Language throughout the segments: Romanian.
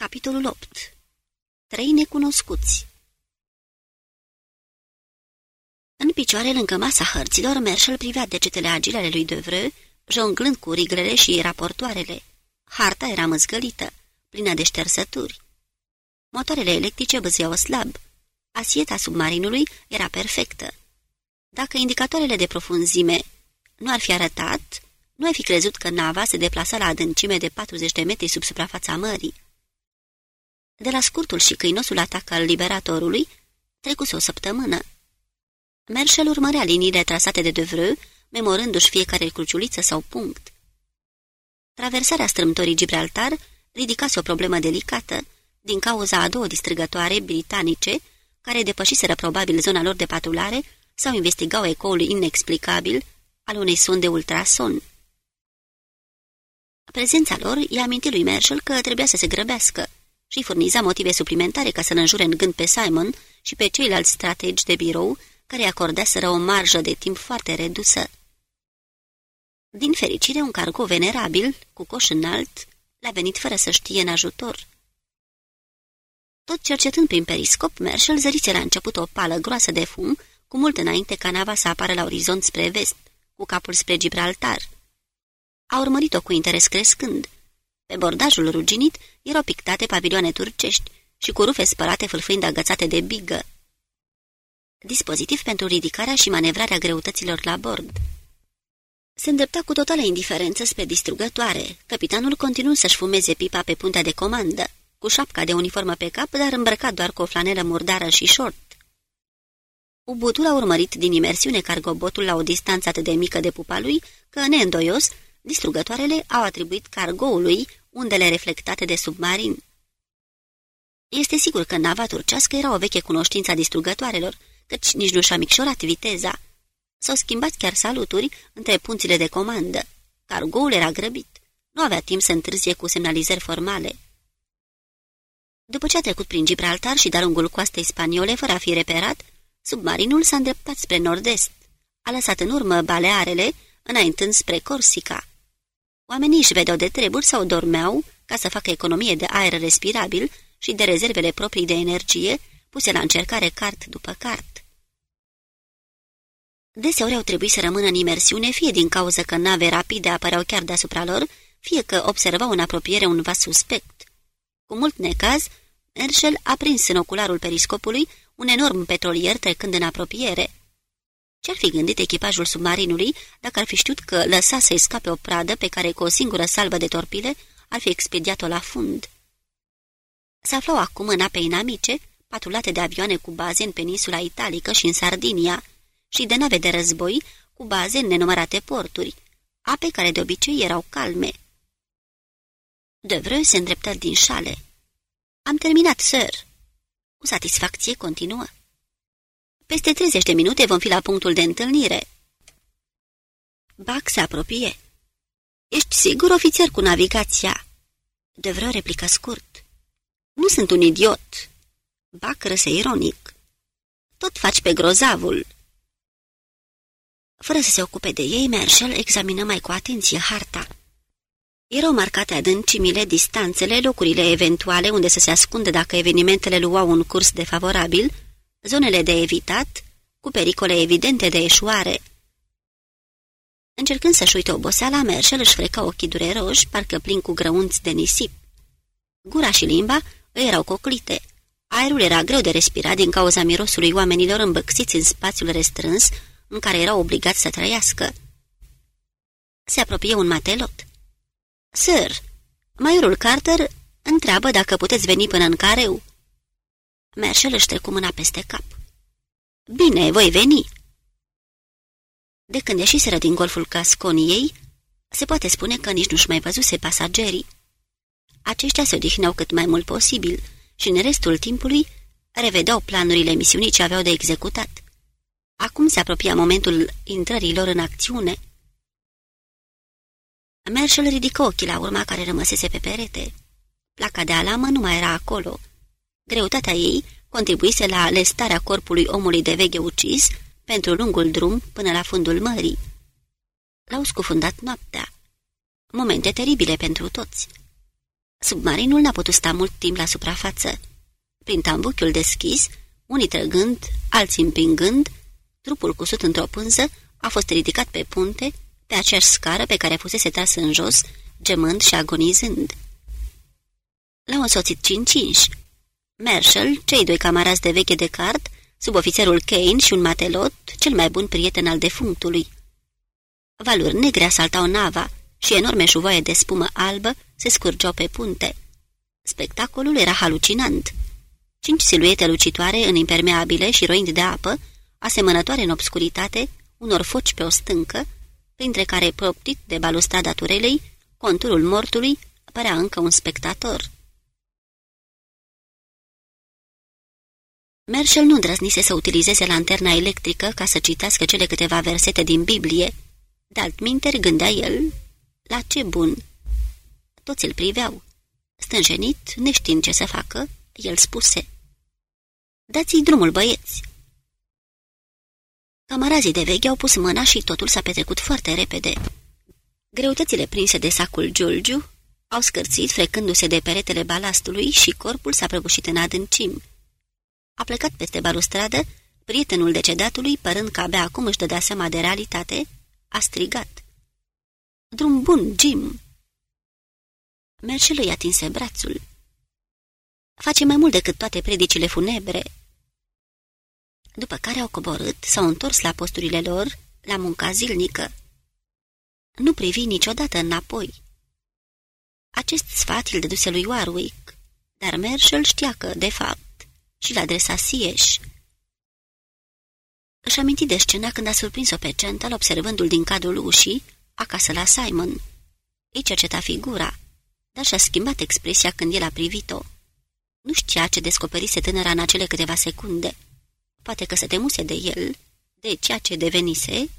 Capitolul 8 Trei necunoscuți În picioare, lângă masa hărților, Merșel privea degetele agile ale lui Devreux, jonglând cu riglele și raportoarele. Harta era măzgălită, plină de ștersături. Motoarele electrice băzeau slab. Asieta submarinului era perfectă. Dacă indicatoarele de profunzime nu ar fi arătat, nu ai fi crezut că nava se deplasa la adâncime de 40 de metri sub suprafața mării. De la scurtul și câinosul atac al liberatorului, trecuse o săptămână. Merșel urmărea liniile trasate de Devreux, memorându-și fiecare cruciuliță sau punct. Traversarea strâmtorii Gibraltar ridicase o problemă delicată, din cauza a două distrugătoare britanice, care depășiseră probabil zona lor de patrulare sau investigau ecoul inexplicabil al unei sonde ultrason. Prezența lor i-a amintit lui Marshall că trebuia să se grăbească și furniza motive suplimentare ca să-l înjure în gând pe Simon și pe ceilalți strategi de birou care acordaseră o marjă de timp foarte redusă. Din fericire, un cargo venerabil, cu coș înalt, l-a venit fără să știe în ajutor. Tot cercetând prin periscop, Marshall zărițe la început o pală groasă de fum, cu mult înainte ca nava să apară la orizont spre vest, cu capul spre Gibraltar. A urmărit-o cu interes crescând. Pe bordajul ruginit erau pictate pavilioane turcești și cu rufe spărate fâlfâind agățate de bigă. Dispozitiv pentru ridicarea și manevrarea greutăților la bord. Se îndrepta cu totală indiferență spre distrugătoare. Capitanul continuă să-și fumeze pipa pe puntea de comandă, cu șapca de uniformă pe cap, dar îmbrăcat doar cu o flanelă murdară și short. Ubutul a urmărit din imersiune cargobotul la o distanță atât de mică de pupa lui, că, neîndoios, distrugătoarele au atribuit cargoului undele reflectate de submarin. Este sigur că nava turcească era o veche cunoștință a distrugătoarelor, căci nici nu și-a micșorat viteza. S-au schimbat chiar saluturi între punțile de comandă. Cargoul era grăbit. Nu avea timp să întârzie cu semnalizări formale. După ce a trecut prin Gibraltar și de-a lungul coastei spaniole, fără a fi reperat, submarinul s-a îndreptat spre nord-est. A lăsat în urmă balearele, înaintând spre Corsica. Oamenii își vedeau de treburi sau dormeau ca să facă economie de aer respirabil și de rezervele proprii de energie puse la încercare cart după cart. Deseori au trebuit să rămână în imersiune, fie din cauza că nave rapide apăreau chiar deasupra lor, fie că observau în apropiere un vas suspect. Cu mult necaz, Herschel a prins în ocularul periscopului un enorm petrolier trecând în apropiere. Ce-ar fi gândit echipajul submarinului dacă ar fi știut că lăsa să-i scape o pradă pe care cu o singură salvă de torpile ar fi expediat-o la fund? Se aflau acum în ape inamice, patrulate de avioane cu baze în peninsula italică și în Sardinia și de nave de război cu baze în nenumărate porturi, ape care de obicei erau calme. De vreo se îndreptă din șale. Am terminat, sir." Cu satisfacție continuă. Peste 30 de minute vom fi la punctul de întâlnire." Bac se apropie. Ești sigur, ofițer, cu navigația?" De vreo replică scurt. Nu sunt un idiot." Bac răse ironic. Tot faci pe grozavul." Fără să se ocupe de ei, Marshall examină mai cu atenție harta. Erau marcate adâncimile, distanțele, locurile eventuale unde să se ascundă dacă evenimentele luau un curs defavorabil, zonele de evitat, cu pericole evidente de eșuare. Încercând să-și uite oboseala, Merșel își freca ochii dureroși, parcă plin cu grăunți de nisip. Gura și limba îi erau coclite. Aerul era greu de respirat din cauza mirosului oamenilor îmbăxiți în spațiul restrâns în care erau obligați să trăiască. Se apropie un matelot. Sir, maiorul Carter întreabă dacă puteți veni până în careu. Merșel își trecu mâna peste cap. Bine, voi veni. De când ieșiseră din golful Casconiei, se poate spune că nici nu-și mai văzuse pasagerii. Aceștia se odihneau cât mai mult posibil și în restul timpului revedeau planurile misiunii ce aveau de executat. Acum se apropia momentul intrării lor în acțiune. Merșel ridică ochii la urma care rămăsese pe perete. Placa de alamă nu mai era acolo. Greutatea ei contribuise la lestarea corpului omului de veche ucis pentru lungul drum până la fundul mării. L-au scufundat noaptea. Momente teribile pentru toți. Submarinul n-a putut sta mult timp la suprafață. Prin tambuchiul deschis, unii trăgând, alții împingând, trupul cusut într-o pânză a fost ridicat pe punte, pe aceeași scară pe care fusese tras în jos, gemând și agonizând. L-au însoțit cinci inși. Marshall, cei doi camarazi de veche de cart, subofițerul Kane și un matelot, cel mai bun prieten al defunctului. Valuri negre asaltau nava și enorme șuvoaie de spumă albă se scurgeau pe punte. Spectacolul era halucinant. Cinci siluete lucitoare în impermeabile și roind de apă, asemănătoare în obscuritate, unor foci pe o stâncă, printre care, proptit de balustrada turelei, conturul mortului părea încă un spectator. Merșel nu îndrăznise să utilizeze lanterna electrică ca să citească cele câteva versete din Biblie. De altminteri gândea el, la ce bun! Toți îl priveau. Stânjenit, neștiind ce să facă, el spuse. Dați-i drumul, băieți! Camarazii de veche au pus mâna și totul s-a petrecut foarte repede. Greutățile prinse de sacul Giulgiu au scârțit frecându-se de peretele balastului și corpul s-a prăbușit în adâncim. A plecat peste balustradă, prietenul decedatului, părând că abia acum își dădea seama de realitate, a strigat. Drum bun, Jim!" Merșel îi atinse brațul. Face mai mult decât toate predicile funebre. După care au coborât, s-au întors la posturile lor, la munca zilnică. Nu privi niciodată înapoi. Acest sfat îl dăduse lui Warwick, dar Marshall știa că, de fapt, și l-a adresat Sieș. Își aminti de scena când a surprins-o pe Cental observându-l din cadrul ușii, acasă la Simon. Îi cerceta figura, dar și-a schimbat expresia când el a privit-o. Nu știa ce descoperise tânăra în acele câteva secunde. Poate că se temuse de el, de ceea ce devenise.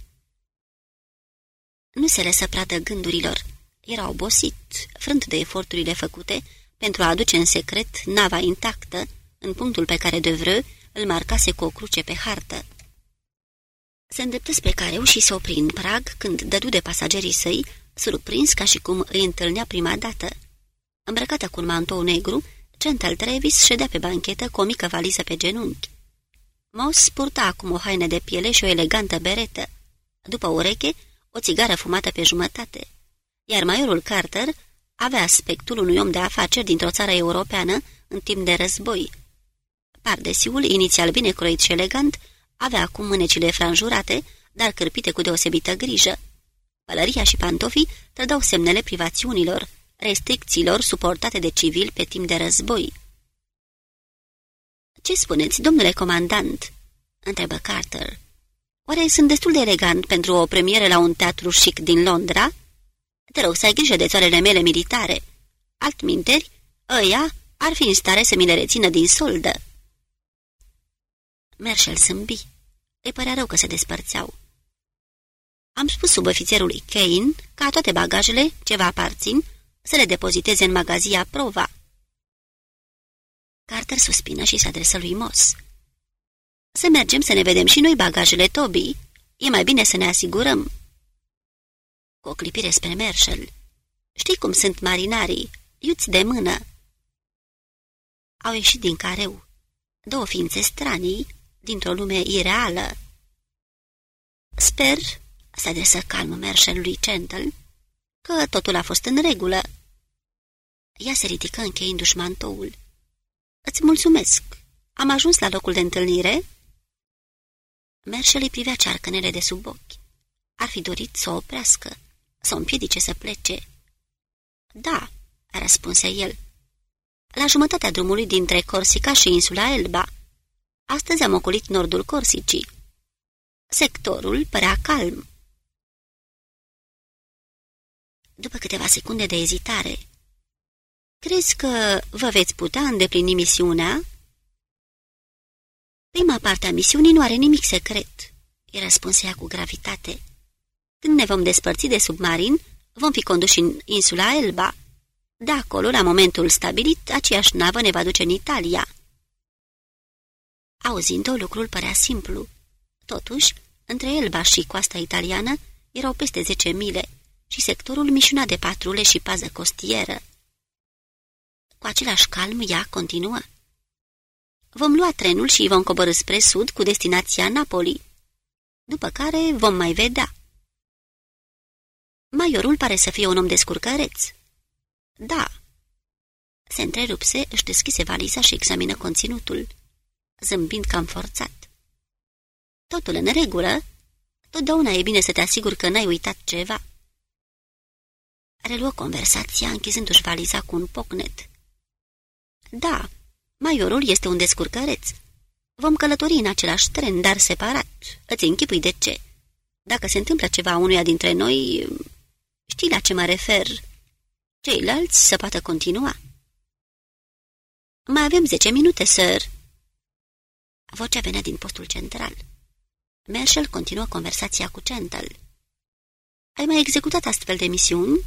Nu se lăsă pradă gândurilor. Era obosit, frânt de eforturile făcute pentru a aduce în secret nava intactă în punctul pe care de vreo îl marcase cu o cruce pe hartă. Se îndreptă spre careu și se opri în prag când dădu de pasagerii săi, surprins ca și cum îi întâlnea prima dată. Îmbrăcată cu un mantou negru, Centel Travis ședea pe banchetă cu o mică valiză pe genunchi. Moss purta acum o haină de piele și o elegantă beretă. După ureche, o țigară fumată pe jumătate. Iar majorul Carter avea aspectul unui om de afaceri dintr-o țară europeană în timp de război. Pardesiul, inițial bine croit și elegant, avea acum mânecile franjurate, dar cârpite cu deosebită grijă. Pălăria și pantofii trădau semnele privațiunilor, restricțiilor suportate de civil pe timp de război. Ce spuneți, domnule comandant?" întrebă Carter. Oare sunt destul de elegant pentru o premieră la un teatru chic din Londra?" Te rog să ai grijă de țoarele mele militare. Altminteri, ăia ar fi în stare să mi le rețină din soldă." Merșel zâmbi. Îi părea rău că se despărțeau. Am spus subofițerului Kane ca toate bagajele, ce vă aparțin, să le depoziteze în magazia Prova. Carter suspină și se adresă lui Moss. Să mergem să ne vedem și noi bagajele, Toby. E mai bine să ne asigurăm. Cu o clipire spre Marshall. Știi cum sunt marinarii, iuți de mână. Au ieșit din careu. Două ființe stranii, dintr-o lume ireală. Sper, se adresă calm Marshall lui Centel, că totul a fost în regulă. Ea se ridică încheindu-și mantoul. Îți mulțumesc. Am ajuns la locul de întâlnire?" Merșel îi privea cearcănele de sub ochi. Ar fi dorit să o oprească, să o împiedice să plece. Da," răspunse el. La jumătatea drumului dintre Corsica și insula Elba. Astăzi am ocolit nordul Corsicii. Sectorul părea calm. După câteva secunde de ezitare, Crezi că vă veți putea îndeplini misiunea?" Prima parte a misiunii nu are nimic secret," îi răspunse ea cu gravitate. Când ne vom despărți de submarin, vom fi conduși în insula Elba. De acolo, la momentul stabilit, aceeași navă ne va duce în Italia." Auzind-o, lucrul părea simplu. Totuși, între Elba și coasta italiană erau peste zece mile și sectorul mișuna de patrule și pază costieră. Cu același calm, ea continuă. Vom lua trenul și vom coborâ spre sud cu destinația Napoli, după care vom mai vedea. Maiorul pare să fie un om descurcăreț. Da. Se întrerupse, își deschise valiza și examină conținutul, zâmbind cam forțat. Totul în regulă? Totdeauna e bine să te asiguri că n-ai uitat ceva. Reluă conversația, închizându-și valiza cu un pocnet. Da, maiorul este un descurcăreț. Vom călători în același tren, dar separat. Îți închipui de ce. Dacă se întâmplă ceva unuia dintre noi, știi la ce mă refer. Ceilalți să poată continua. Mai avem zece minute, sir. Vocea venea din postul central. Marshall continuă conversația cu Centel. Ai mai executat astfel de misiuni?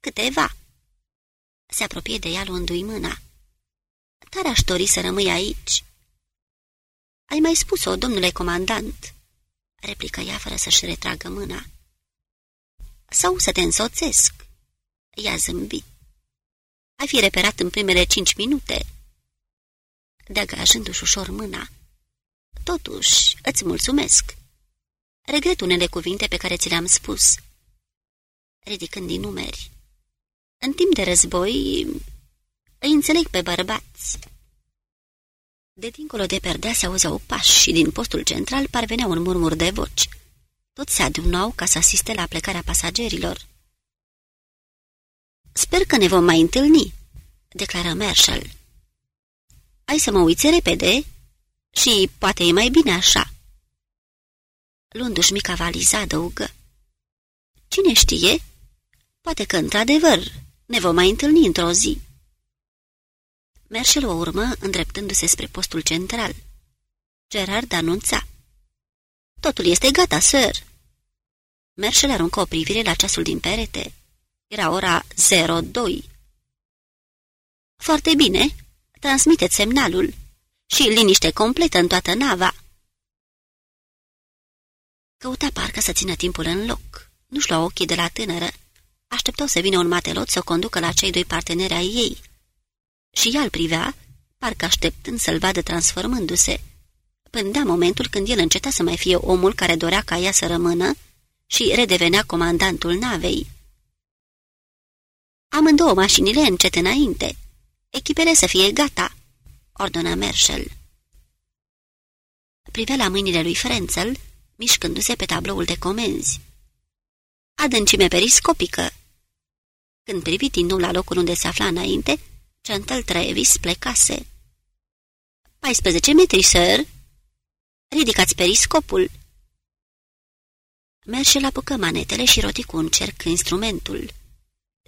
Câteva. Se apropie de ea luându-i mâna. Tare aș dori să rămâi aici. Ai mai spus-o, domnule comandant, replică ea fără să-și retragă mâna. Sau să te însoțesc. Ea zâmbi. Ai fi reperat în primele cinci minute. Degajându-și ușor mâna. Totuși, îți mulțumesc. Regret unele cuvinte pe care ți le-am spus. Ridicând din numeri. În timp de război, îi înțeleg pe bărbați. De dincolo de perdea se auzeau pași și din postul central parvenea un murmur de voci. Toți se adunau ca să asiste la plecarea pasagerilor. Sper că ne vom mai întâlni," declară Marshall. Ai să mă uiți repede și poate e mai bine așa." Luându-și mica valiză, adăugă. Cine știe? Poate că, într-adevăr, ne vom mai întâlni într-o zi." Merșel o urmă, îndreptându-se spre postul central. Gerard anunța. Totul este gata, sir." Merșel aruncă o privire la ceasul din perete. Era ora 02. Foarte bine, transmiteți semnalul și liniște completă în toată nava." Căuta parcă să țină timpul în loc. Nu-și lua ochii de la tânără. Așteptau să vină un matelot să o conducă la cei doi parteneri ai ei și ea îl privea, parcă așteptând să-l vadă transformându-se. Pândea momentul când el înceta să mai fie omul care dorea ca ea să rămână și redevenea comandantul navei. Amândouă mașinile încet înainte. Echipele să fie gata, ordonă Marshall. Privea la mâinile lui Frenzel, mișcându-se pe tabloul de comenzi. Adâncime periscopică. Când privi din nou la locul unde se afla înainte, Chantal Travis plecase. 14 metri, sir. Ridicați periscopul. Merge la apucă manetele și roti cu un cerc instrumentul.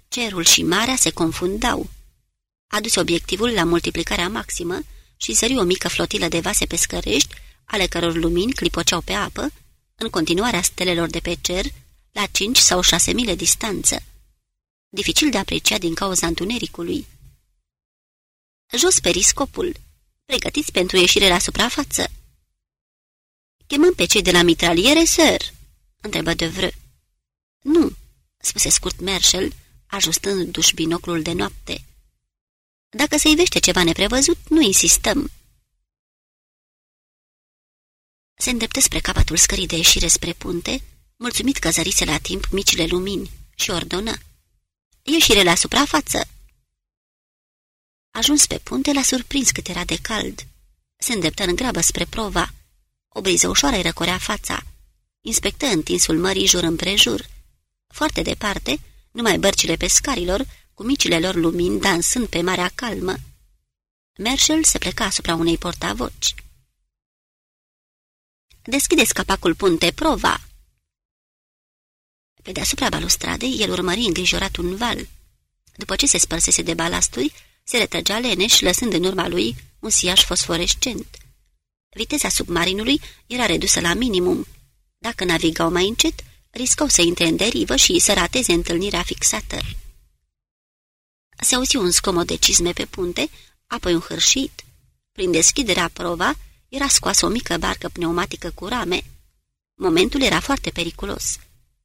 Cerul și marea se confundau. Aduse obiectivul la multiplicarea maximă și zări o mică flotilă de vase pescărești, ale căror lumini clipoceau pe apă, în continuarea stelelor de pe cer, la cinci sau șase mile distanță. Dificil de apreciat din cauza întunericului. Jos periscopul. Pregătiți pentru ieșire la suprafață. Chemăm pe cei de la mitraliere, sir?" întrebă de vră. Nu," spuse scurt Marshall, ajustându-și binoclul de noapte. Dacă se ivește ceva neprevăzut, nu insistăm." Se îndreptă spre capătul scării de ieșire spre punte, mulțumit că zărise la timp micile lumini și ordonă. Ieșire la suprafață! Ajuns pe punte, l-a surprins cât era de cald. Se îndreptă în grabă spre prova. O briză ușoară îi răcorea fața. Inspectă întinsul mării jur împrejur. Foarte departe, numai bărcile pescarilor, cu micile lor lumini dansând pe marea calmă. Marshall se pleca asupra unei portavoci. Deschideți capacul punte prova!" Pe deasupra balustradei, el urmări îngrijorat un val. După ce se spărsese de balasturi, se retrăgea leneș, lăsând în urma lui un siaș fosforescent. Viteza submarinului era redusă la minimum. Dacă navigau mai încet, riscau să intre în derivă și să rateze întâlnirea fixată. Se auzi un scomod de cizme pe punte, apoi un hârșit. Prin deschiderea prova, era scoasă o mică barcă pneumatică cu rame. Momentul era foarte periculos.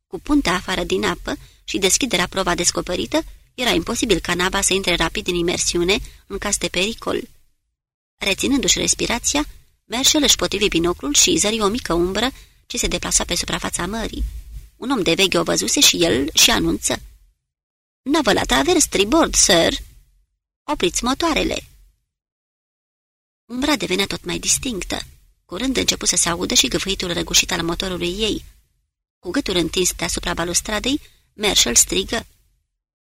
Cu puntea afară din apă și deschiderea prova descoperită, era imposibil ca nava să intre rapid în imersiune în caz de pericol. Reținându-și respirația, Merșel își potrivi binoclul și zări o mică umbră ce se deplasa pe suprafața mării. Un om de veche o văzuse și el și anunță. Navă la travers, tribord, sir!" Opriți motoarele!" Umbra devenea tot mai distinctă. Curând început să se audă și gâfâitul răgușit al motorului ei. Cu gâtul întins deasupra balustradei, Marshall strigă.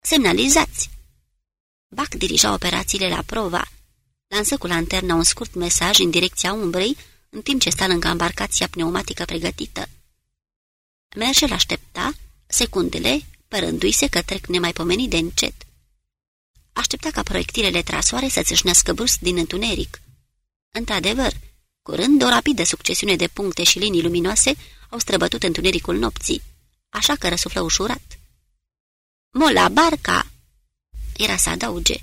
Semnalizați! Bac dirija operațiile la prova. Lansă cu lanterna un scurt mesaj în direcția umbrei, în timp ce sta lângă embarcația pneumatică pregătită. Marshall aștepta, secundele, părându-i-se că trec nemaipomenit de încet. Aștepta ca proiectilele trasoare să țâșnească brusc din întuneric. Într-adevăr, curând o rapidă succesiune de puncte și linii luminoase au străbătut întunericul nopții, așa că răsuflă ușurat. Mola barca!" Era să adauge.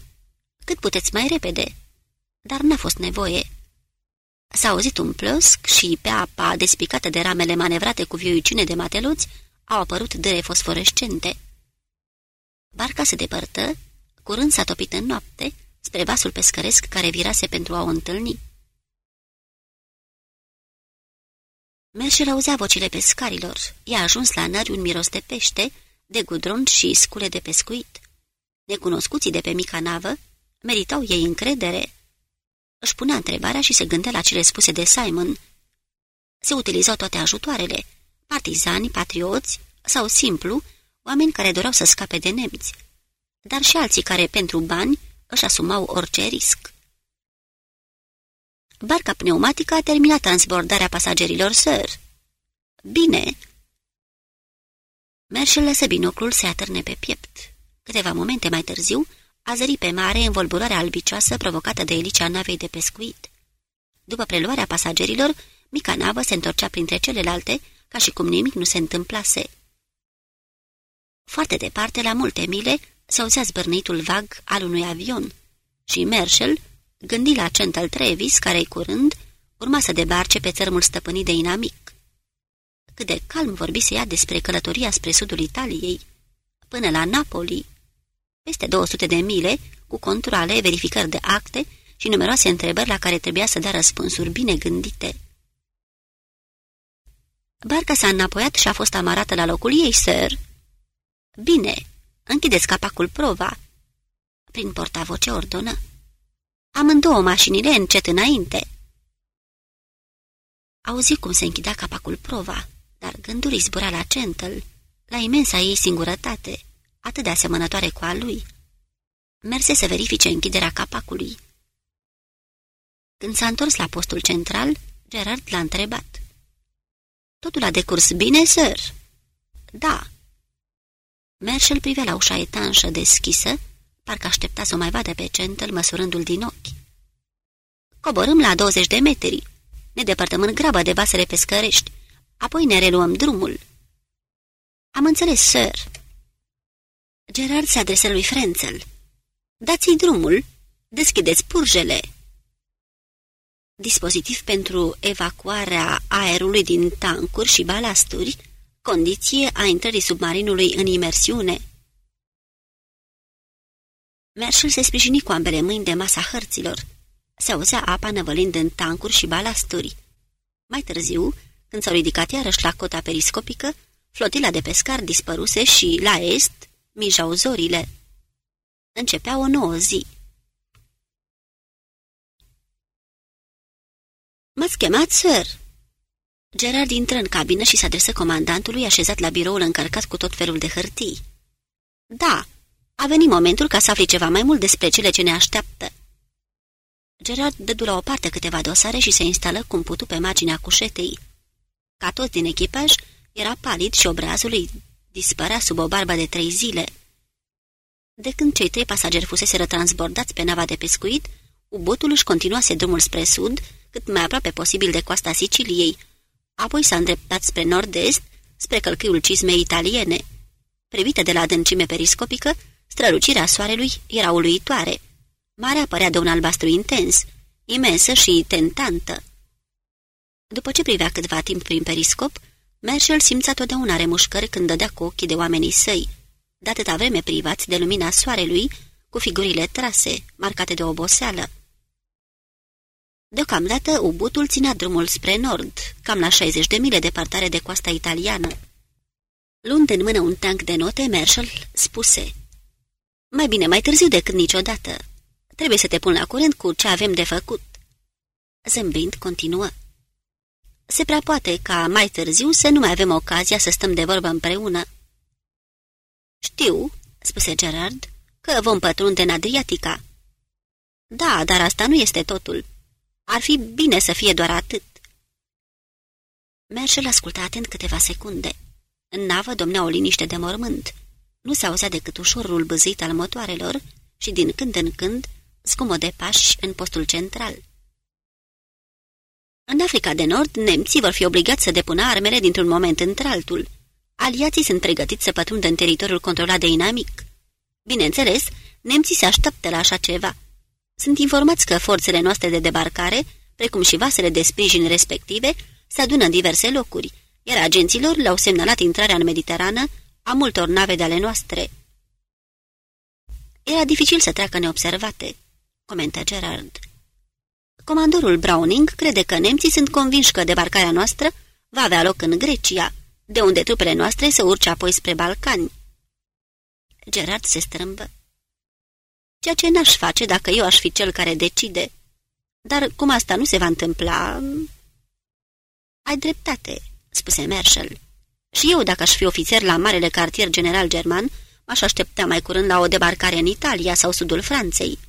Cât puteți mai repede?" Dar n-a fost nevoie. S-a auzit un plăsc și pe apa despicată de ramele manevrate cu vioiciune de mateluți au apărut dere fosforescente. Barca se depărtă, curând s-a topit în noapte, spre vasul pescăresc care virase pentru a o întâlni. Merșel auzea vocile pescarilor. I-a ajuns la nări un miros de pește, de gudron și scule de pescuit. Necunoscuții de pe mica navă meritau ei încredere. Își punea întrebarea și se gândea la cele spuse de Simon. Se utilizau toate ajutoarele, partizani, patrioți sau simplu, oameni care doreau să scape de nemți, dar și alții care, pentru bani, își asumau orice risc. Barca pneumatică a terminat transbordarea pasagerilor, sir. Bine. Merșel lăsă binoclul se atârne pe piept. Câteva momente mai târziu, a zărit pe mare învolburarea albicioasă provocată de elicea navei de pescuit. După preluarea pasagerilor, mica navă se întorcea printre celelalte, ca și cum nimic nu se întâmplase. Foarte departe, la multe mile, se auzea zbârnitul vag al unui avion și Merșel gândi la Central Trevis, care-i curând urma să debarce pe țărmul stăpânit de inamic. Cât de calm vorbise ea despre călătoria spre sudul Italiei, până la Napoli, peste 200 de mile, cu controle, verificări de acte și numeroase întrebări la care trebuia să dea răspunsuri bine gândite. Barca s-a înapoiat și a fost amarată la locul ei, sir. Bine, închideți capacul prova. Prin portavoce ordonă. Amândouă mașinile încet înainte. Auzi cum se închidea capacul prova, dar gândul îi zbura la Centel, la imensa ei singurătate, atât de asemănătoare cu a lui. Merse să verifice închiderea capacului. Când s-a întors la postul central, Gerard l-a întrebat. Totul a decurs bine, sir?" Da." Merșel privea la ușa etanșă deschisă, parcă aștepta să o mai vadă pe centăl măsurându-l din ochi. Coborâm la 20 de metri. Ne depărtăm în grabă de vasele pescărești. Apoi ne reluăm drumul. Am înțeles, sir. Gerard se adresă lui Frenzel. Dați-i drumul. Deschideți purjele. Dispozitiv pentru evacuarea aerului din tancuri și balasturi, condiție a intrării submarinului în imersiune. Merșel se sprijini cu ambele mâini de masa hărților. Se auzea apa năvălind în tancuri și balasturi. Mai târziu, când s-au ridicat iarăși la cota periscopică, flotila de pescar dispăruse și, la est, mijau zorile. Începea o nouă zi. M-ați chemat, sir?" Gerard intră în cabină și se adresă comandantului așezat la biroul încărcat cu tot felul de hârtii. Da, a venit momentul ca să afli ceva mai mult despre cele ce ne așteaptă." Gerard dădu la o parte câteva dosare și se instală cum putu pe marginea cușetei. Ca toți din echipaj, era palid și obrazul îi dispărea sub o barbă de trei zile. De când cei trei pasageri fuseseră transbordați pe nava de pescuit, ubotul își continuase drumul spre sud, cât mai aproape posibil de coasta Siciliei, apoi s-a îndreptat spre nord-est, spre călcâiul cizmei italiene. Privită de la adâncime periscopică, strălucirea soarelui era uluitoare. Marea părea de un albastru intens, imensă și tentantă. După ce privea câtva timp prin periscop, Marshall simțea totdeauna remușcări când dădea cu ochii de oamenii săi, de atâta vreme privați de lumina soarelui, cu figurile trase, marcate de oboseală. Deocamdată, ubutul ținea drumul spre nord, cam la 60 de mile departare de coasta italiană. Luând în mână un tank de note, Marshall spuse Mai bine mai târziu decât niciodată. Trebuie să te pun la curent cu ce avem de făcut." Zâmbind, continuă. Se prea poate ca mai târziu să nu mai avem ocazia să stăm de vorbă împreună." Știu," spuse Gerard, că vom pătrunde în Adriatica." Da, dar asta nu este totul. Ar fi bine să fie doar atât." Merșel asculta atent câteva secunde. În navă domnea o liniște de mormânt. Nu se auzea decât ușorul băzit al motoarelor și din când în când de pași în postul central. În Africa de Nord, nemții vor fi obligați să depună armele dintr-un moment într-altul. Aliații sunt pregătiți să pătrundă în teritoriul controlat de inamic. Bineînțeles, nemții se așteaptă la așa ceva. Sunt informați că forțele noastre de debarcare, precum și vasele de sprijin respective, se adună în diverse locuri, iar agenților le-au semnalat intrarea în Mediterană a multor nave de ale noastre. Era dificil să treacă neobservate, comentă Gerard. Comandorul Browning crede că nemții sunt convinși că debarcarea noastră va avea loc în Grecia, de unde trupele noastre se urce apoi spre Balcani. Gerard se strâmbă. Ceea ce n-aș face dacă eu aș fi cel care decide. Dar cum asta nu se va întâmpla... Ai dreptate, spuse Marshall. Și eu, dacă aș fi ofițer la Marele Cartier General German, m-aș aștepta mai curând la o debarcare în Italia sau sudul Franței.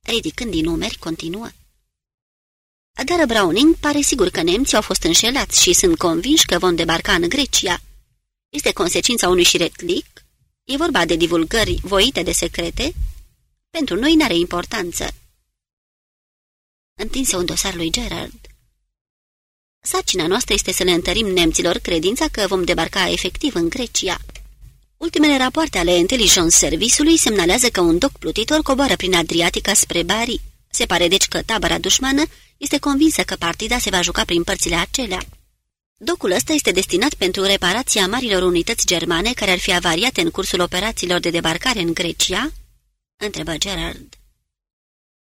Ridicând din numeri, continuă. Dar Browning pare sigur că nemții au fost înșelați și sunt convinși că vom debarca în Grecia. Este consecința unui șiretlic? E vorba de divulgări voite de secrete? Pentru noi n-are importanță. Întinse un dosar lui Gerard. Sarcina noastră este să le întărim nemților credința că vom debarca efectiv în Grecia. Ultimele rapoarte ale Intelligence Service-ului semnalează că un doc plutitor coboară prin Adriatica spre Bari. Se pare deci că tabăra dușmană este convinsă că partida se va juca prin părțile acelea. Docul ăsta este destinat pentru reparația marilor unități germane care ar fi avariate în cursul operațiilor de debarcare în Grecia? Întrebă Gerard.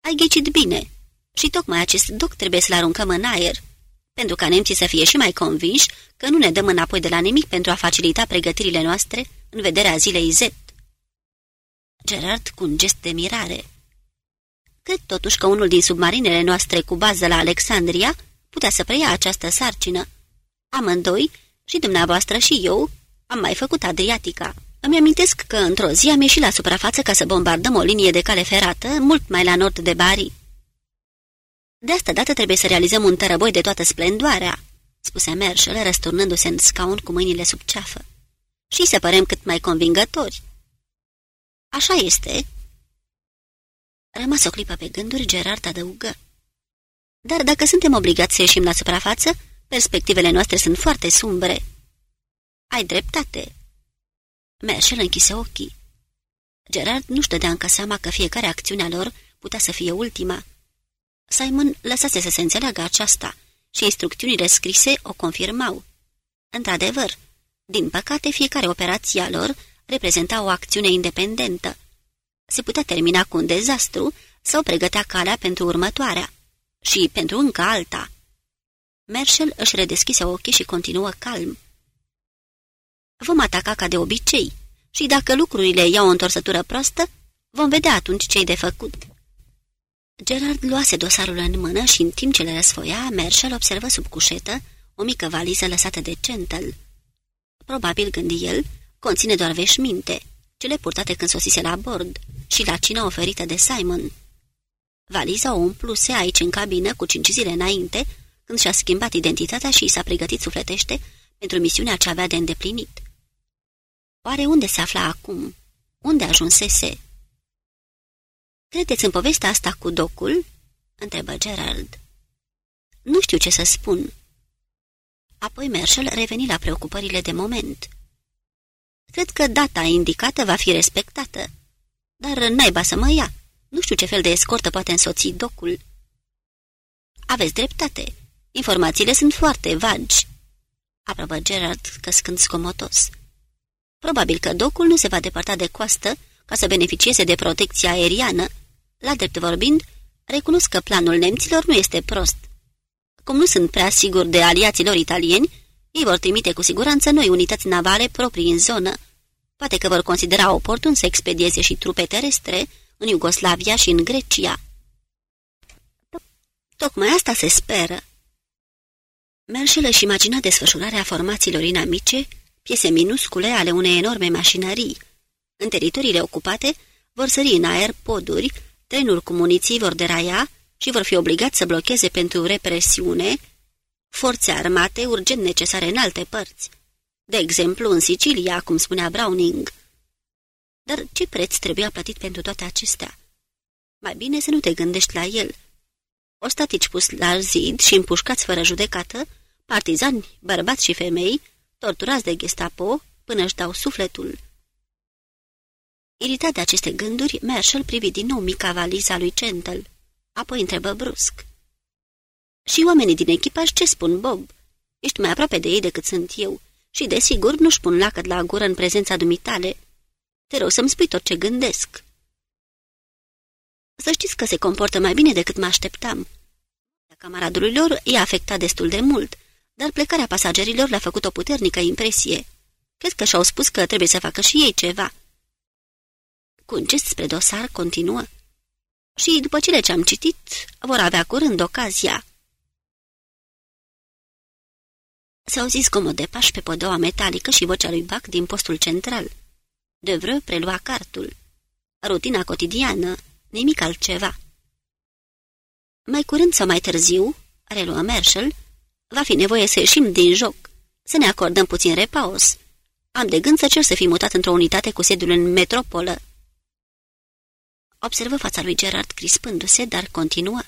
Ai ghicit bine. Și tocmai acest doc trebuie să-l aruncăm în aer, pentru ca nemții să fie și mai convinși că nu ne dăm înapoi de la nimic pentru a facilita pregătirile noastre în vederea zilei Z. Gerard cu un gest de mirare. Cred totuși că unul din submarinele noastre cu bază la Alexandria putea să preia această sarcină. Amândoi, și dumneavoastră și eu, am mai făcut Adriatica. Îmi amintesc că într-o zi am ieșit la suprafață ca să bombardăm o linie de cale ferată mult mai la nord de Bari. De asta dată trebuie să realizăm un tărăboi de toată splendoarea, spuse Merșel, răsturnându-se în scaun cu mâinile sub ceafă. Și să părem cât mai convingători. Așa este. Rămas o clipă pe gânduri, Gerard adăugă. Dar dacă suntem obligați să ieșim la suprafață, perspectivele noastre sunt foarte sumbre. Ai dreptate. Merșel închise ochii. Gerard nu-și dădea încă seama că fiecare acțiune a lor putea să fie ultima. Simon lăsase să se înțeleagă aceasta și instrucțiunile scrise o confirmau. Într-adevăr, din păcate, fiecare operație a lor reprezenta o acțiune independentă. Se putea termina cu un dezastru sau pregătea calea pentru următoarea și pentru încă alta. Marshall își redeschise ochii și continuă calm. Vom ataca ca de obicei și dacă lucrurile iau o întorsătură proastă, vom vedea atunci ce-i de făcut. Gerard luase dosarul în mână și în timp ce le răsfoia, Marshall observă sub cușetă o mică valiză lăsată de Gentle. Probabil, gândi el, conține doar veșminte, cele purtate când sosise la bord și la cina oferită de Simon. Valiza o umpluse aici în cabină cu cinci zile înainte, când și-a schimbat identitatea și s-a pregătit sufletește pentru misiunea ce avea de îndeplinit. Oare unde se afla acum? Unde ajunsese? Credeți în povestea asta cu docul?" întrebă Gerald. Nu știu ce să spun." Apoi Marshall reveni la preocupările de moment. Cred că data indicată va fi respectată, dar naiba să mă ia. Nu știu ce fel de escortă poate însoți docul." Aveți dreptate. Informațiile sunt foarte vagi," aprobă Gerard căscând scomotos. Probabil că docul nu se va depărta de coastă ca să beneficieze de protecția aeriană. La drept vorbind, recunosc că planul nemților nu este prost. Cum nu sunt prea sigur de aliații lor italieni, ei vor trimite cu siguranță noi unități navale proprii în zonă. Poate că vor considera oportun să expedieze și trupe terestre în Iugoslavia și în Grecia. Tocmai asta se speră. Merșel își imagina desfășurarea formațiilor inamice, piese minuscule ale unei enorme mașinării. În teritoriile ocupate vor sări în aer poduri, trenuri cu muniții vor deraia și vor fi obligați să blocheze pentru represiune forțe armate urgent necesare în alte părți. De exemplu, în Sicilia, cum spunea Browning. Dar ce preț trebuia plătit pentru toate acestea? Mai bine să nu te gândești la el. Ostatici pus la zid și împușcați fără judecată, partizani, bărbați și femei, torturați de gestapo până își dau sufletul. Iritat de aceste gânduri, Marshall privi din nou mica valiza lui Centel. Apoi întrebă brusc. Și oamenii din echipaj ce spun, Bob? Ești mai aproape de ei decât sunt eu și, desigur, nu-și pun lacăt la gură în prezența dumitale. Te rog să-mi spui tot ce gândesc. Să știți că se comportă mai bine decât mă așteptam. Camaradului lor i-a afectat destul de mult, dar plecarea pasagerilor le-a făcut o puternică impresie. Cred că și-au spus că trebuie să facă și ei ceva. Cu un gest spre dosar, continuă. Și după cele ce am citit, vor avea curând ocazia. S-au zis comod de pași pe podoa metalică și vocea lui Bac din postul central. Devră prelua cartul. Rutina cotidiană, nimic altceva. Mai curând sau mai târziu, reluă Marshall, va fi nevoie să ieșim din joc, să ne acordăm puțin repaus. Am de gând să cer să fi mutat într-o unitate cu sediul în metropolă. Observă fața lui Gerard crispându-se, dar continuă.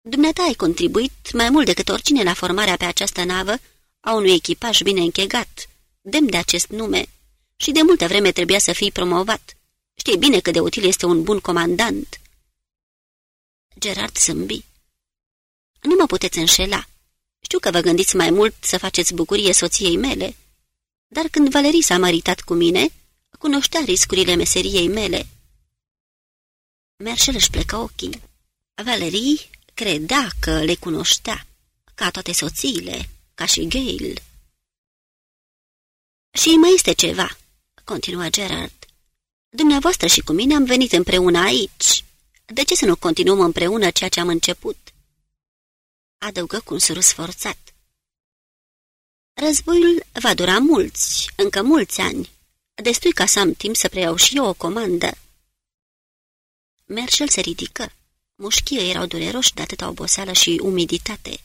Dumneata ai contribuit mai mult decât oricine la formarea pe această navă a unui echipaj bine închegat, demn de acest nume, și de multă vreme trebuia să fii promovat. Știi bine cât de util este un bun comandant. Gerard zâmbi. Nu mă puteți înșela. Știu că vă gândiți mai mult să faceți bucurie soției mele, dar când Valerii s-a măritat cu mine, cunoștea riscurile meseriei mele. Merșel își plecă ochii. Valerii credea că le cunoștea, ca toate soțiile, ca și Gail. Și mai este ceva, continuă Gerard. Dumneavoastră și cu mine am venit împreună aici. De ce să nu continuăm împreună ceea ce am început? Adăugă cu un surus forțat. Războiul va dura mulți, încă mulți ani. Destui ca să am timp să preiau și eu o comandă. Merșel se ridică. Mușchii erau dureroși de atâta oboseală și umiditate.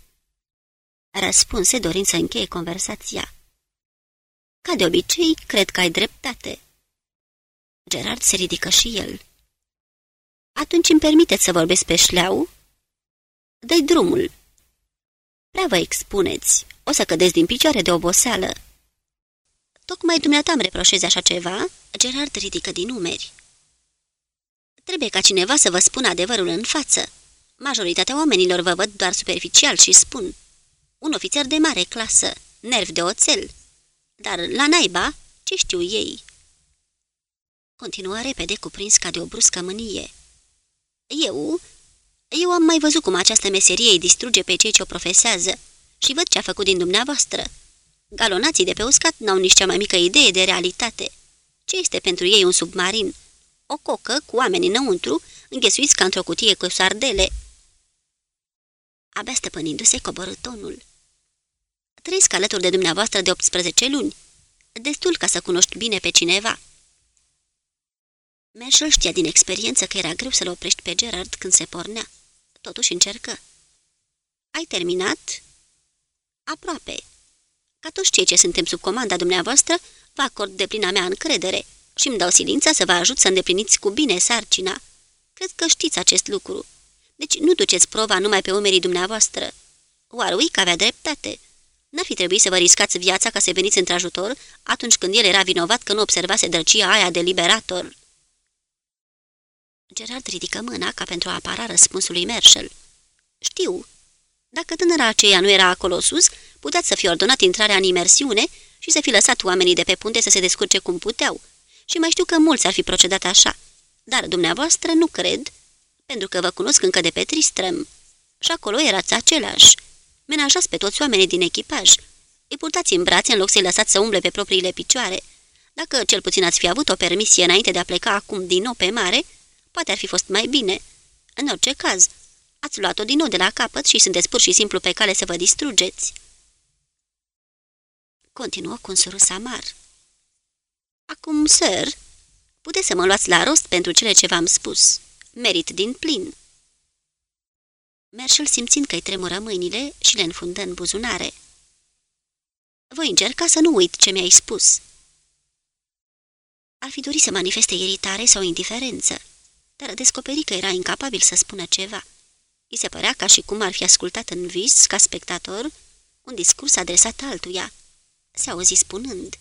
Răspunse dorind să încheie conversația. Ca de obicei, cred că ai dreptate. Gerard se ridică și el. Atunci îmi permiteți să vorbesc pe șleau? dă drumul. Prea vă expuneți. O să cădeți din picioare de oboseală. Tocmai dumneata îmi reproșezi așa ceva? Gerard ridică din numeri. Trebuie ca cineva să vă spună adevărul în față. Majoritatea oamenilor vă văd doar superficial și spun. Un ofițer de mare clasă, nerv de oțel. Dar la naiba, ce știu ei? Continuă repede cuprins ca de o bruscă mânie. Eu... Eu am mai văzut cum această meserie îi distruge pe cei ce o profesează și văd ce a făcut din dumneavoastră. Galonații de pe uscat n-au nici cea mai mică idee de realitate. Ce este pentru ei un submarin? O cocă cu oameni înăuntru, înghesuiți ca într-o cutie cu sardele. Abia stăpânindu-se coborâ tonul. Trăiesc alături de dumneavoastră de 18 luni. Destul ca să cunoști bine pe cineva. Marshall știa din experiență că era greu să-l oprești pe Gerard când se pornea. Totuși încercă. Ai terminat?" Aproape. Ca toți cei ce suntem sub comanda dumneavoastră, vă acord de plina mea încredere și îmi dau silința să vă ajut să îndepliniți cu bine sarcina. Cred că știți acest lucru. Deci nu duceți prova numai pe umerii dumneavoastră. Warwick avea dreptate. N-ar fi trebuit să vă riscați viața ca să veniți într-ajutor atunci când el era vinovat că nu observase drăcia aia de liberator. Gerard ridică mâna ca pentru a apara răspunsului Marshall. Știu. Dacă tânăra aceea nu era acolo sus, puteți să fi ordonat intrarea în imersiune și să fi lăsat oamenii de pe punte să se descurce cum puteau. Și mai știu că mulți ar fi procedat așa. Dar dumneavoastră nu cred, pentru că vă cunosc încă de pe Tristrăm. Și acolo erați același. Menajați pe toți oamenii din echipaj. Îi purtați în brațe în loc să-i lăsați să umble pe propriile picioare. Dacă cel puțin ați fi avut o permisie înainte de a pleca acum din nou pe mare, poate ar fi fost mai bine. În orice caz, ați luat-o din nou de la capăt și sunteți pur și simplu pe cale să vă distrugeți. Continuă cu un surus amar. Acum, sir, puteți să mă luați la rost pentru cele ce v-am spus. Merit din plin. Merșel simțind că-i tremură mâinile și le înfundă în buzunare. Voi încerca să nu uit ce mi-ai spus. Ar fi dorit să manifeste iritare sau indiferență, dar descoperi că era incapabil să spună ceva. I se părea ca și cum ar fi ascultat în vis, ca spectator, un discurs adresat altuia. Se auzi spunând.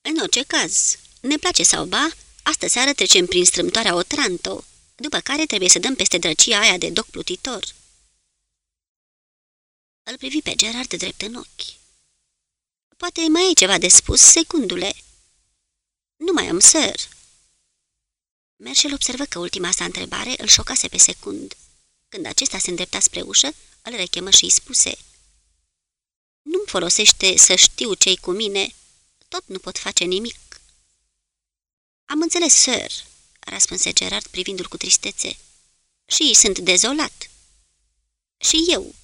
În orice caz, ne place sau ba, astă seară trecem prin strâmtoarea Otranto, după care trebuie să dăm peste drăcia aia de doc plutitor. Îl privi pe Gerard drept în ochi. Poate mai ai ceva de spus, secundule." Nu mai am, sir." Merșel observă că ultima sa întrebare îl șocase pe secund. Când acesta se îndrepta spre ușă, îl rechemă și îi spuse. Nu-mi folosește să știu ce-i cu mine. Tot nu pot face nimic." Am înțeles, sir," răspunse Gerard privindu-l cu tristețe. Și sunt dezolat." Și eu,"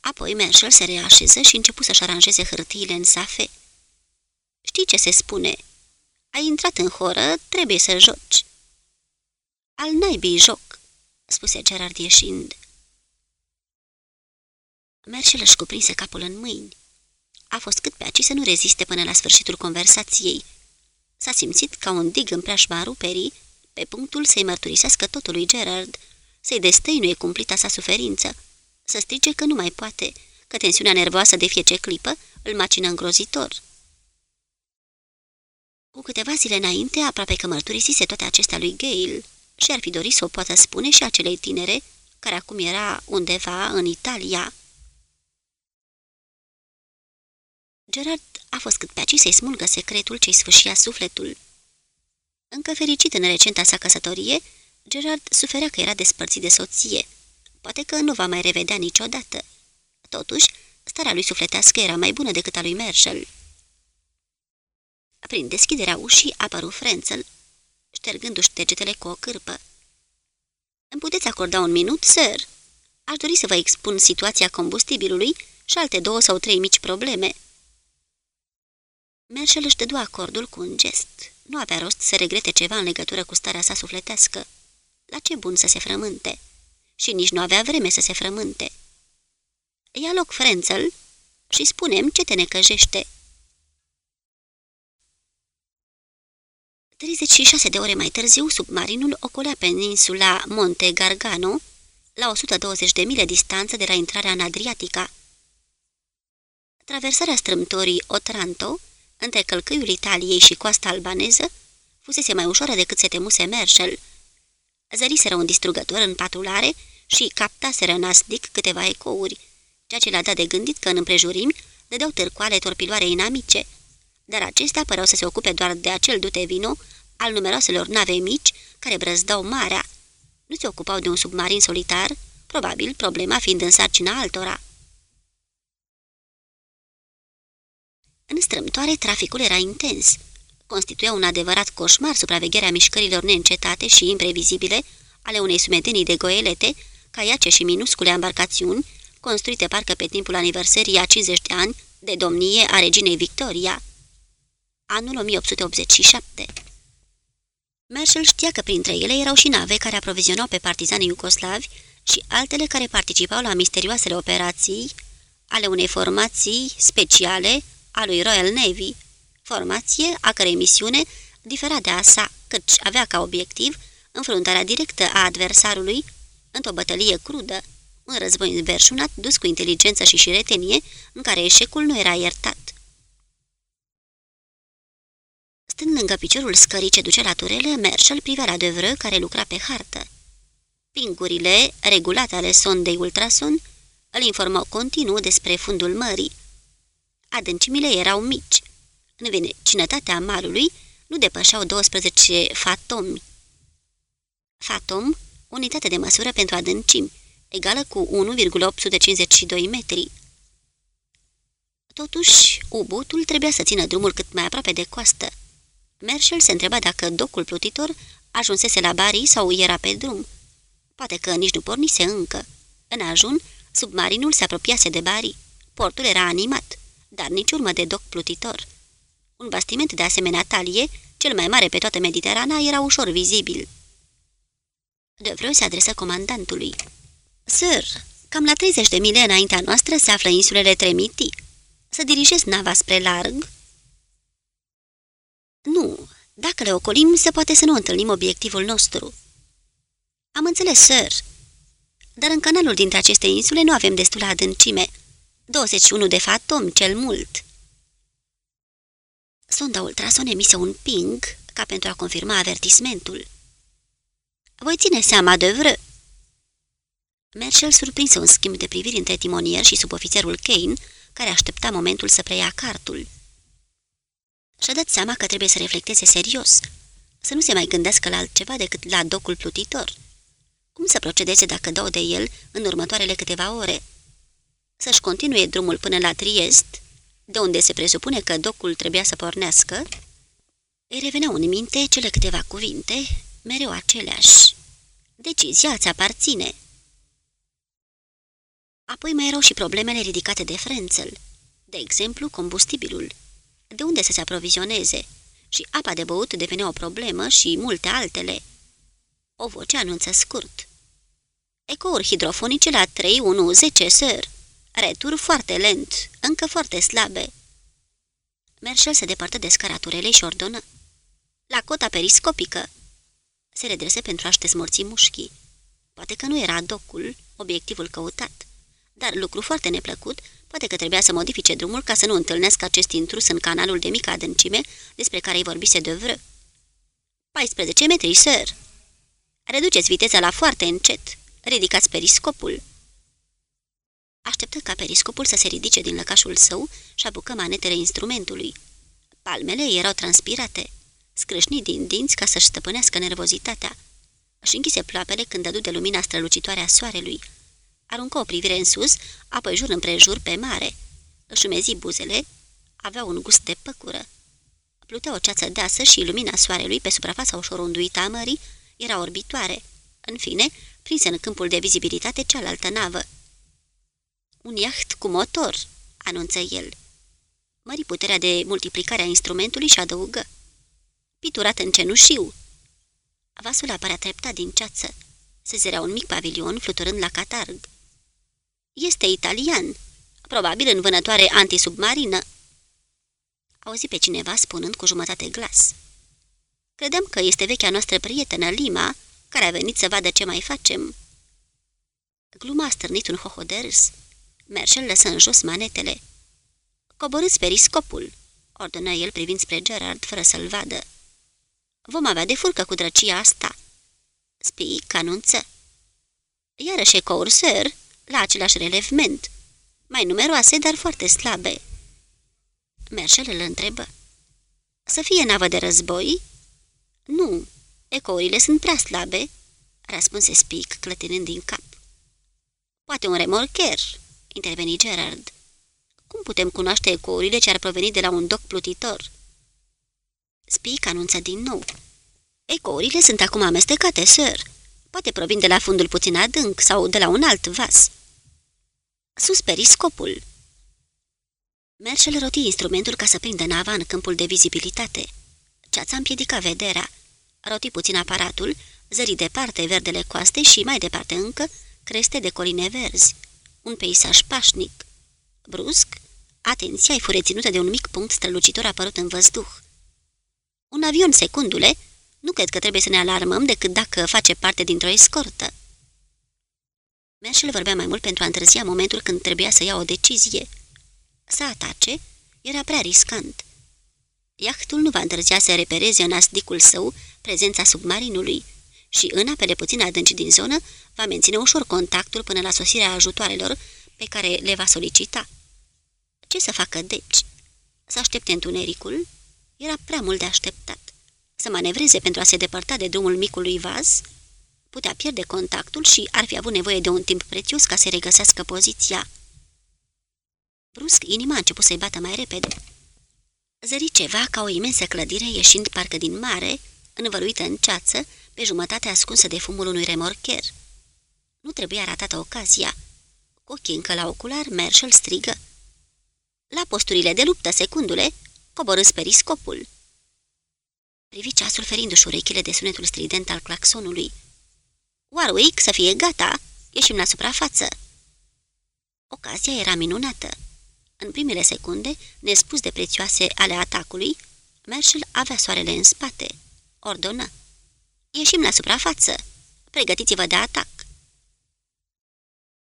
Apoi Marshall se reașeză și începu să-și aranjeze hârtiile în safe. Știi ce se spune? Ai intrat în horă, trebuie să joci." Al naibii joc," spuse Gerard ieșind. Marshall își cuprinse capul în mâini. A fost cât pe aci să nu reziste până la sfârșitul conversației. S-a simțit ca un dig în preajma ruperii, pe punctul să-i mărturisească totul lui Gerard, să-i destăinuie cumplita sa suferință să strige că nu mai poate, că tensiunea nervoasă de fiecare clipă îl macină îngrozitor. Cu câteva zile înainte, aproape că mărturisise toate acestea lui Gail și ar fi dorit să o poată spune și acelei tinere, care acum era undeva în Italia. Gerard a fost cât pe aci să-i smulgă secretul ce-i sfâșia sufletul. Încă fericit în recenta sa căsătorie, Gerard suferea că era despărțit de soție, Poate că nu va mai revedea niciodată. Totuși, starea lui sufletească era mai bună decât a lui Marshall. Prin deschiderea ușii apăru Frenzel, ștergându-și degetele cu o cârpă. Îmi puteți acorda un minut, sir? Aș dori să vă expun situația combustibilului și alte două sau trei mici probleme." Marshall își dădu acordul cu un gest. Nu avea rost să regrete ceva în legătură cu starea sa sufletească. La ce bun să se frământe! și nici nu avea vreme să se frământe. Ia loc, Frenzel, și spunem ce te necăjește. 36 de ore mai târziu, submarinul ocolea peninsula Monte Gargano, la 120 de mile distanță de la intrarea în Adriatica. Traversarea strâmtorii Otranto, între călcâiul Italiei și coasta albaneză, fusese mai ușoară decât se temuse Merșel. Zăriseră un distrugător în patrulare și captaseră nasdic câteva ecouri, ceea ce le-a dat de gândit că în împrejurimi dădeau târcoale torpiloare inamice, dar acestea păreau să se ocupe doar de acel dute vino al numeroaselor nave mici care brăzdau marea. Nu se ocupau de un submarin solitar, probabil problema fiind în sarcina altora. În strâmtoare, traficul era intens. Constituia un adevărat coșmar supravegherea mișcărilor neîncetate și imprevizibile ale unei sumedenii de goelete caiace și minuscule embarcațiuni, construite parcă pe timpul aniversării a 50 de ani de domnie a reginei Victoria. Anul 1887 Marshall știa că printre ele erau și nave care aprovizionau pe partizanii iugoslavi și altele care participau la misterioasele operații ale unei formații speciale a lui Royal Navy, formație a cărei misiune difera de a sa, căci avea ca obiectiv înfruntarea directă a adversarului într-o bătălie crudă, un război înverșunat dus cu inteligență și șiretenie, în care eșecul nu era iertat. Stând lângă piciorul scării ce duce la turele, Marshall privea la Devră care lucra pe hartă. Pingurile, regulate ale sondei ultrason, îl informau continuu despre fundul mării. Adâncimile erau mici. În vecinătatea malului nu depășeau 12 fatomi. Fatom, unitate de măsură pentru adâncimi, egală cu 1,852 metri. Totuși, ubutul trebuia să țină drumul cât mai aproape de coastă. Merșel se întreba dacă docul plutitor ajunsese la Bari sau era pe drum. Poate că nici nu pornise încă. În ajun, submarinul se apropiase de Bari. Portul era animat, dar nici urmă de doc plutitor. Un bastiment de asemenea talie, cel mai mare pe toată Mediterana, era ușor vizibil. De vreo se adresă comandantului. Sir, cam la 30 de mile înaintea noastră se află insulele Tremiti. Să dirigez nava spre larg?" Nu, dacă le ocolim, se poate să nu întâlnim obiectivul nostru." Am înțeles, sir. Dar în canalul dintre aceste insule nu avem destulă adâncime. 21 de fatom, cel mult." Sonda ultrason emise un ping ca pentru a confirma avertismentul. Voi ține seama de vreo Merșel surprinse un schimb de priviri între timonier și subofițerul Kane, care aștepta momentul să preia cartul. Și-a dat seama că trebuie să reflecteze serios, să nu se mai gândească la altceva decât la docul plutitor. Cum să procedeze dacă dau de el în următoarele câteva ore? Să-și continue drumul până la Triest, de unde se presupune că docul trebuia să pornească? Îi reveneau în minte cele câteva cuvinte, mereu aceleași. Decizia ți aparține. Apoi mai erau și problemele ridicate de Frenzel, de exemplu combustibilul, de unde să se aprovizioneze, și apa de băut devenea o problemă și multe altele. O voce anunță scurt. Ecouri hidrofonice la 3-1-10, sir. Retur foarte lent, încă foarte slabe. Merșel se depărtă de scaraturele și ordonă. La cota periscopică. Se redrese pentru a-și dezmorți mușchii. Poate că nu era docul, obiectivul căutat dar lucru foarte neplăcut, poate că trebuia să modifice drumul ca să nu întâlnească acest intrus în canalul de mică adâncime despre care îi vorbise de vră. 14 metri, sir. Reduceți viteza la foarte încet. Ridicați periscopul. Așteptă ca periscopul să se ridice din lăcașul său și apucă manetele instrumentului. Palmele erau transpirate, scrâșni din dinți ca să-și stăpânească nervozitatea. Își închise ploapele când dădu de lumina strălucitoare a soarelui, aruncă o privire în sus, apoi jur împrejur pe mare. Își umezi buzele, avea un gust de păcură. Plutea o ceață deasă și lumina soarelui pe suprafața ușor unduită a mării era orbitoare. În fine, prinse în câmpul de vizibilitate cealaltă navă. Un iaht cu motor, anunță el. Mări puterea de multiplicare a instrumentului și adăugă. Piturat în cenușiu. Vasul apărea treptat din ceață. Se zărea un mic pavilion fluturând la catarg. Este italian, probabil în vânătoare antisubmarină. Auzi pe cineva spunând cu jumătate glas. Credem că este vechea noastră prietenă, Lima, care a venit să vadă ce mai facem. Gluma a stârnit un hoho de râs. Merșel lăsă în jos manetele. Coborâți periscopul, ordonă el privind spre Gerard fără să-l vadă. Vom avea de furcă cu drăcia asta. Spic anunță. Iarăși ecouri, sir, la același relevment, mai numeroase, dar foarte slabe. Merșel îl întrebă. Să fie navă de război? Nu, ecourile sunt prea slabe, răspunse Spic, clătinând din cap. Poate un remorcher, interveni Gerard. Cum putem cunoaște ecourile ce ar proveni de la un doc plutitor? Spic anunță din nou. Ecourile sunt acum amestecate, sir. Poate provin de la fundul puțin adânc sau de la un alt vas. Sus periscopul! Merșel roti instrumentul ca să prindă nava în câmpul de vizibilitate. Ceața împiedica vederea. Roti puțin aparatul, zări departe verdele coaste și mai departe încă creste de coline verzi. Un peisaj pașnic. Brusc, atenția îi fu reținută de un mic punct strălucitor apărut în văzduh. Un avion, secundule, nu cred că trebuie să ne alarmăm decât dacă face parte dintr-o escortă. Merșel vorbea mai mult pentru a întârzia momentul când trebuia să ia o decizie. Să atace era prea riscant. Iahtul nu va întârzia să repereze în asdicul său prezența submarinului și în apele puțin adânci din zonă va menține ușor contactul până la sosirea ajutoarelor pe care le va solicita. Ce să facă deci? Să aștepte întunericul? Era prea mult de așteptat. Să manevreze pentru a se depărta de drumul micului vaz? Putea pierde contactul și ar fi avut nevoie de un timp prețios ca să regăsească poziția. Brusc, inima a început să-i bată mai repede. Zări ceva ca o imensă clădire ieșind parcă din mare, învăluită în ceață, pe jumătate ascunsă de fumul unui remorcher. Nu trebuia ratată ocazia. Cu ochii încă la ocular, Marshall strigă. La posturile de luptă, secundule, coborâs periscopul. Privi ceasul ferindu-și urechile de sunetul strident al claxonului. Warwick, să fie gata, ieșim la suprafață. Ocazia era minunată. În primele secunde, nespus de prețioase ale atacului, Marshall avea soarele în spate. Ordonă. Ieșim la suprafață. Pregătiți-vă de atac.